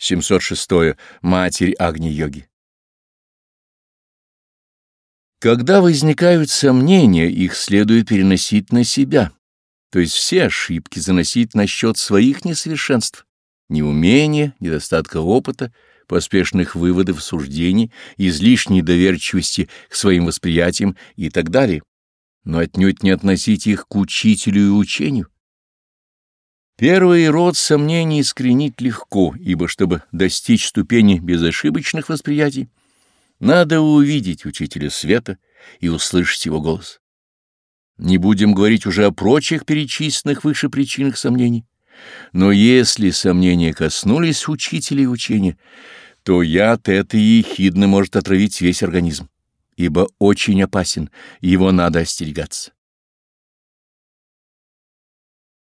706. Матерь Агни-йоги. Когда возникают сомнения, их следует переносить на себя, то есть все ошибки заносить на счет своих несовершенств, неумения, недостатка опыта, поспешных выводов, суждений, излишней доверчивости к своим восприятиям и так далее, но отнюдь не относить их к учителю и учению. Первый род сомнений искоренить легко, ибо чтобы достичь ступени безошибочных восприятий, надо увидеть учителя света и услышать его голос. Не будем говорить уже о прочих перечисленных выше причинах сомнений. Но если сомнения коснулись учителя и учения, то яд этой ехидны может отравить весь организм, ибо очень опасен, его надо остерегаться.